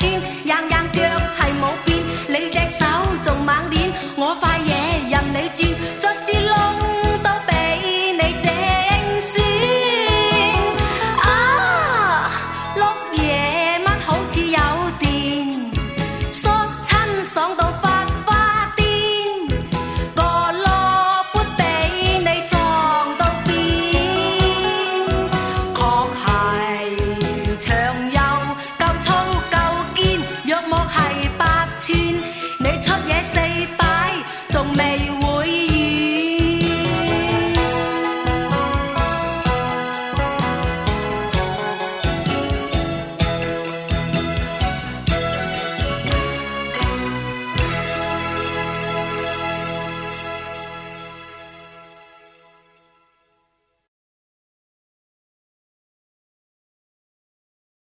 边，处女膜就快穿。